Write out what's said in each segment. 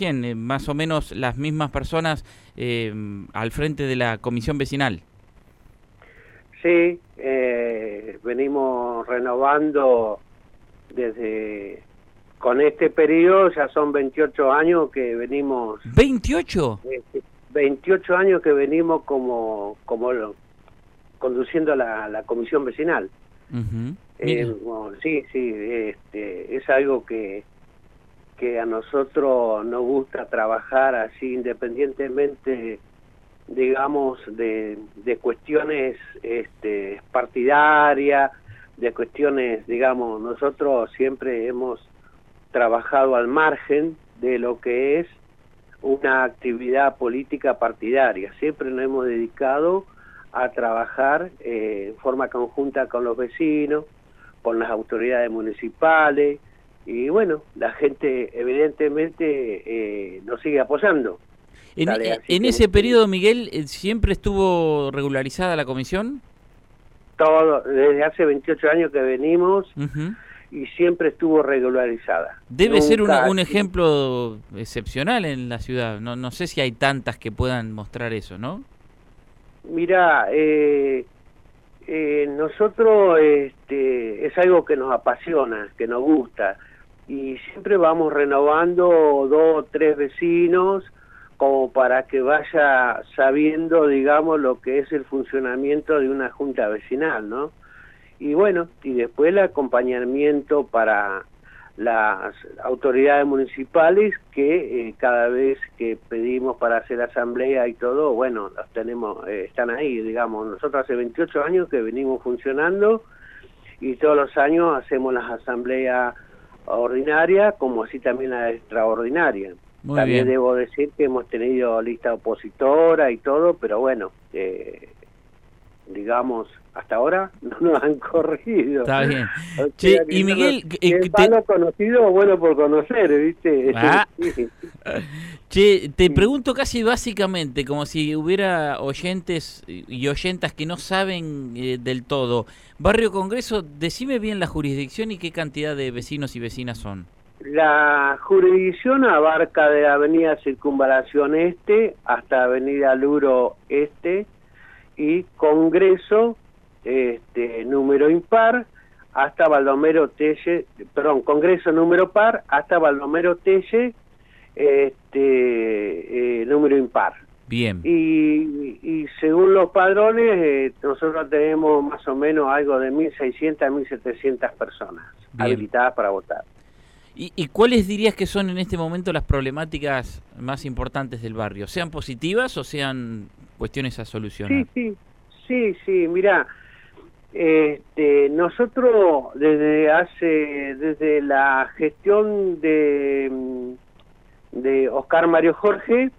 Eh, más o menos las mismas personas eh, al frente de la comisión vecinal. Sí, eh, venimos renovando desde con este periodo, ya son 28 años que venimos... ¿28? 28 años que venimos como, como conduciendo la, la comisión vecinal. sí, sí, este, es algo que que a nosotros nos gusta trabajar así independientemente digamos de, de cuestiones este, partidarias de cuestiones digamos nosotros siempre hemos trabajado al margen de lo que es una actividad política partidaria. Siempre nos hemos dedicado a trabajar eh, en forma conjunta con los vecinos con las autoridades municipales y bueno, la gente evidentemente eh, nos sigue apoyando. En, e, ese periodo, Miguel, eh, ¿siempre estuvo regularizada la comisión? Todo, desde hace 28 años que venimos y siempre estuvo regularizada. Debe ser un, ejemplo excepcional en la ciudad. No, no sé si hay tantas que puedan mostrar eso, ¿no? Mira, eh, eh, nosotros este, es algo que nos apasiona, que nos gusta y siempre vamos renovando dos o tres vecinos como para que vaya sabiendo, digamos, lo que es el funcionamiento de una junta vecinal, ¿no? Y bueno, y después el acompañamiento para las autoridades municipales que eh, cada vez que pedimos para hacer asamblea y todo, bueno, los tenemos, eh, están ahí, digamos. Nosotros hace 28 años que venimos funcionando y todos los años hacemos las asambleas ordinaria como así también la extraordinaria. también debo decir que hemos tenido lista opositora y todo, pero bueno, eh, digamos, hasta ahora no nos han corrido. Está bien. y Miguel... Eh, conocido bueno por conocer, ¿viste? Ah. che, te pregunto casi básicamente, como si hubiera oyentes y oyentas que no saben eh, del todo. Barrio Congreso, decime bien la jurisdicción y qué cantidad de vecinos y vecinas son. La jurisdicción abarca de Avenida Circunvalación Este hasta Avenida Luro Este, y Congreso este, número impar hasta Baldomero Telle, perdón, Congreso número par hasta Baldomero Telle este, eh, número impar. Bien. Y, y según los padrones, eh, nosotros tenemos más o menos algo de 1.600 a 1.700 personas habilitadas para votar. ¿Y, ¿Y cuáles dirías que son en este momento las problemáticas más importantes del barrio? ¿Sean positivas o sean cuestiones a solucionar. Sí, sí, sí, sí, mira, este, nosotros desde hace, desde la gestión de, de Oscar Mario Jorge,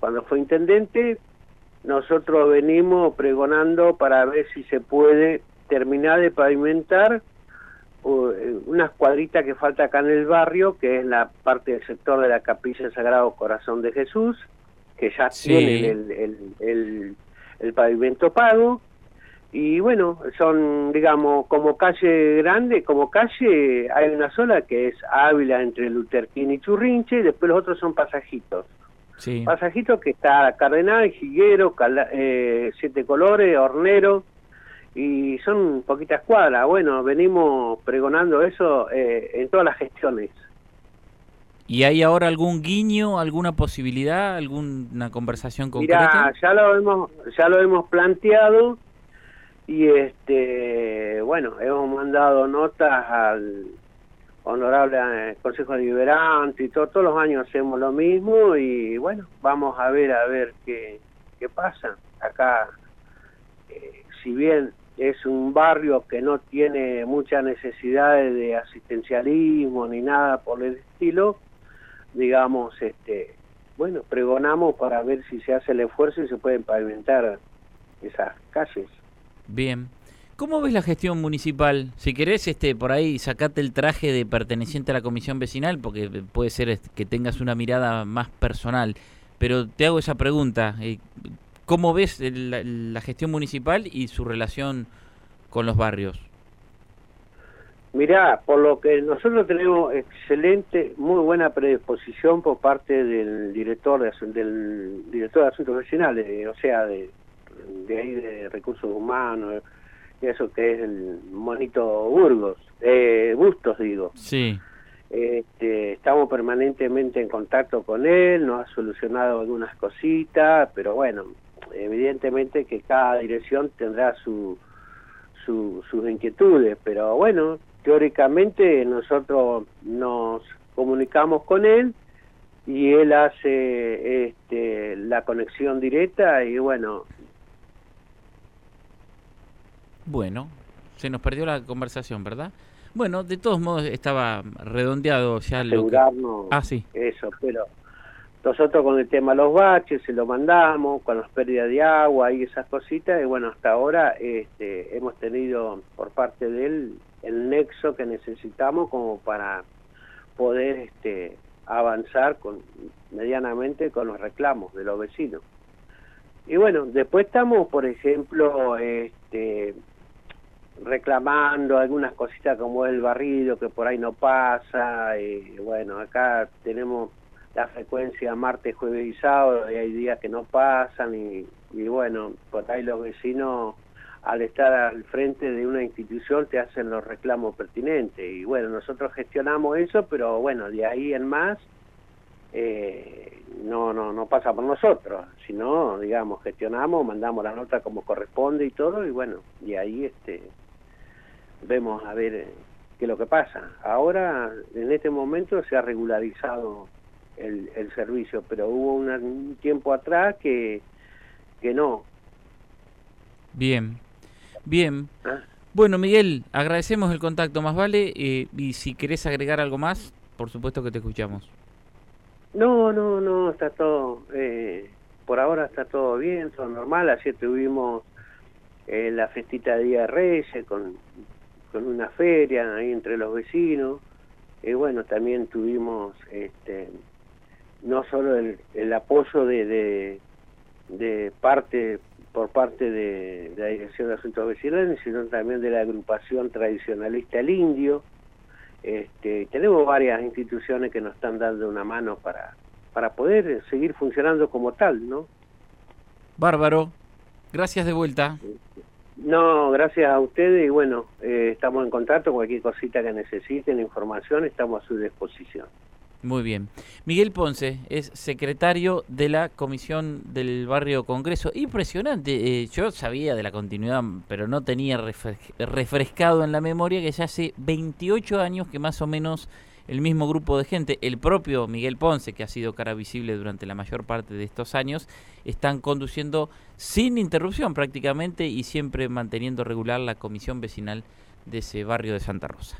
cuando fue intendente, nosotros venimos pregonando para ver si se puede terminar de pavimentar unas cuadritas que falta acá en el barrio, que es la parte del sector de la Capilla Sagrado Corazón de Jesús, que ya tienen el, el, pavimento pago. Y bueno, son, digamos, como calle grande, como calle, hay una sola que es Ávila entre Luterquín y Churrinche, y después los otros son pasajitos. Sí. Pasajitos que está Cardenal, Jiguero, eh, Siete Colores, Hornero, y son poquitas cuadras. Bueno, venimos pregonando eso eh, en todas las gestiones. ¿Y hay ahora algún guiño, alguna posibilidad, alguna conversación concreta? Mira, ya lo hemos, ya lo hemos planteado y este, bueno, hemos mandado notas al honorable eh, Consejo Deliberante y todo, todos los años hacemos lo mismo y bueno, vamos a ver a ver qué, qué pasa. Acá, eh, si bien es un barrio que no tiene muchas necesidades de asistencialismo ni nada por el estilo, digamos, este, bueno, pregonamos para ver si se hace el esfuerzo y se pueden pavimentar esas calles. Bien. ¿Cómo ves la gestión municipal? Si querés, este, por ahí sacate el traje de perteneciente a la comisión vecinal, porque puede ser este, que tengas una mirada más personal. Pero te hago esa pregunta. Eh, ¿Cómo ves la gestión municipal y su relación con los barrios? Mirá, por lo que nosotros tenemos excelente, muy buena predisposición por parte del director de, del director de asuntos vecinales, o sea, de, de ahí de recursos humanos, y eso que es el monito Burgos, eh, Bustos digo. Sí. Este, estamos permanentemente en contacto con él, nos ha solucionado algunas cositas, pero bueno, evidentemente que cada dirección tendrá su, su, sus inquietudes, pero bueno, teóricamente nosotros nos comunicamos con él y él hace este, la conexión directa y bueno. Bueno, se nos perdió la conversación, ¿verdad? Bueno, de todos modos estaba redondeado ya lo que... Ah, sí. Eso, pero nosotros con el tema de los baches se lo mandamos, con las pérdidas de agua y esas cositas, y bueno, hasta ahora este, hemos tenido por parte de él el nexo que necesitamos como para poder este, avanzar con, medianamente con los reclamos de los vecinos. Y bueno, después estamos, por ejemplo, este, reclamando algunas cositas como el barrido que por ahí no pasa, y bueno, acá tenemos la frecuencia martes, jueves y sábado, y hay días que no pasan, y, bueno, por ahí los vecinos al estar al frente de una institución te hacen los reclamos pertinentes y bueno, nosotros gestionamos eso, pero bueno, de ahí en más eh, no, no, no pasa por nosotros, sino, digamos, gestionamos, mandamos la nota como corresponde y todo y bueno, y ahí este vemos a ver eh, qué es lo que pasa. Ahora, en este momento se ha regularizado el, el servicio, pero hubo un tiempo atrás que, que no. Bien, bien. Ah. Bueno, Miguel, agradecemos el contacto, más vale, eh, y si querés agregar algo más, por supuesto que te escuchamos. No, no, no, está todo, eh, por ahora está todo bien, todo normal, así tuvimos eh, la festita de Día de Reyes con, con una feria ahí entre los vecinos, y bueno, también tuvimos este, no solo el, el apoyo de, de, parte por parte de, la Dirección de Asuntos Vecinales, sino también de la agrupación tradicionalista El Indio. Este, tenemos varias instituciones que nos están dando una mano para, para poder seguir funcionando como tal, ¿no? Bárbaro, gracias de vuelta. No, gracias a ustedes y bueno, eh, estamos en contacto, cualquier cosita que necesiten, información, estamos a su disposición. Muy bien. Miguel Ponce es secretario de la Comisión del Barrio Congreso. Impresionante. Eh, yo sabía de la continuidad, pero no tenía refrescado en la memoria que ya hace 28 años que más o menos el mismo grupo de gente, el propio Miguel Ponce, que ha sido cara visible durante la mayor parte de estos años, están conduciendo sin interrupción prácticamente y siempre manteniendo regular la comisión vecinal de ese barrio de Santa Rosa.